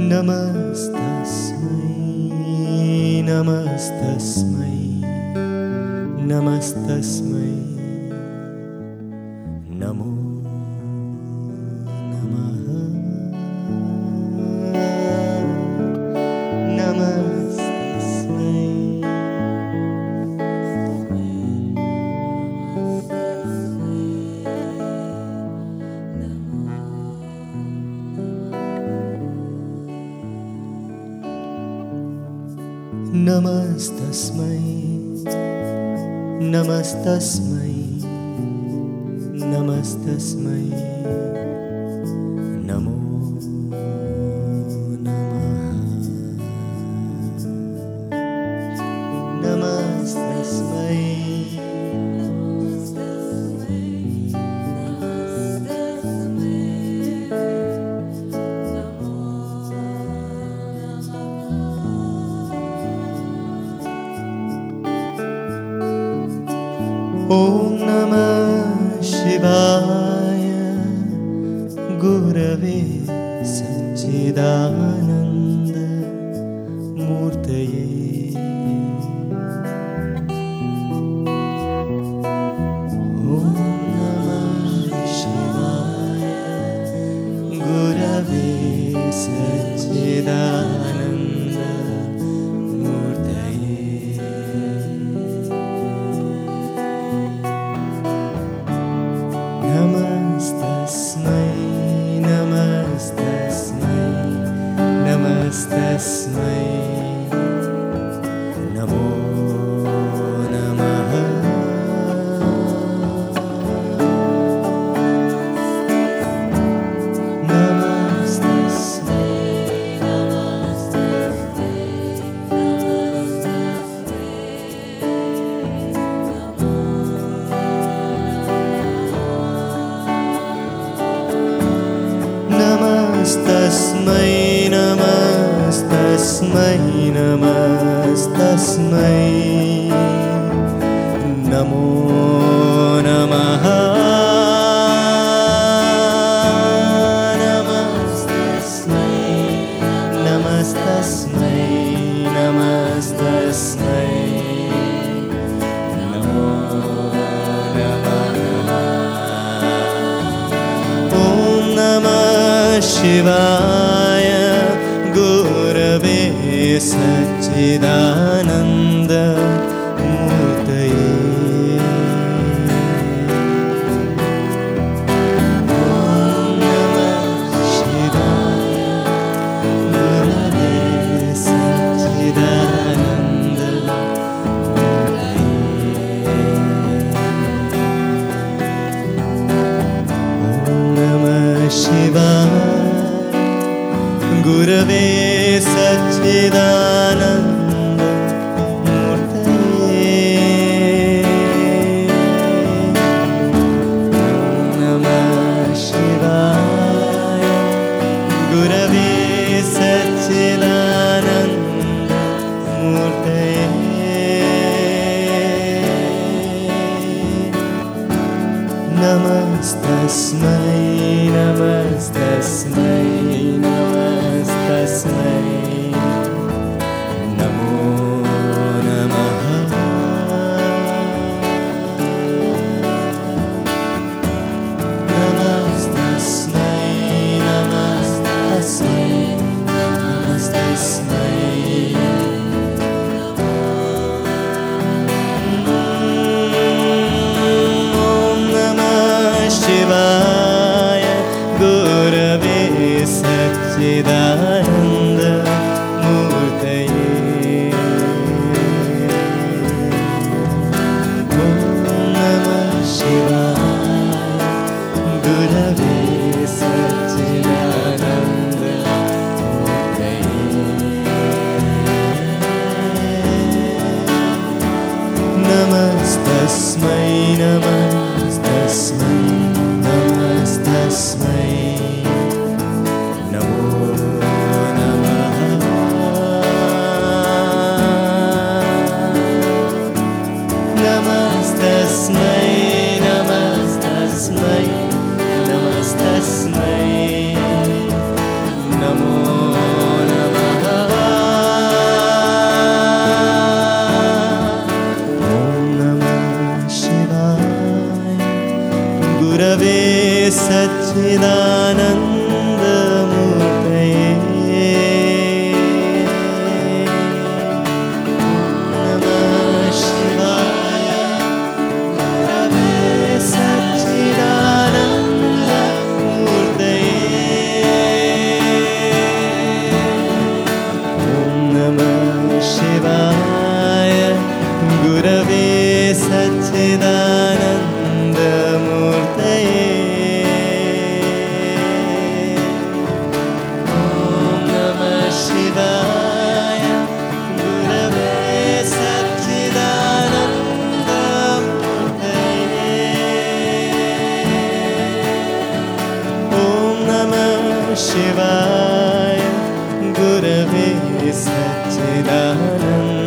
नमस्तस्मै नमस्तस्मै नमस्तस्मै। नमस्तस्मै। नमस्तस्मै। नमस्तस्मै। नमो love. तस्मै नमस्तस्मै नमस्तस्मै नमो नमः नमस्तस्मै नमो नमः। नमः शिवा सच्चिदानन्द। Namaste, Namaste, Namaste. नमो शिवाय गुरवे सच्चिदानन्द।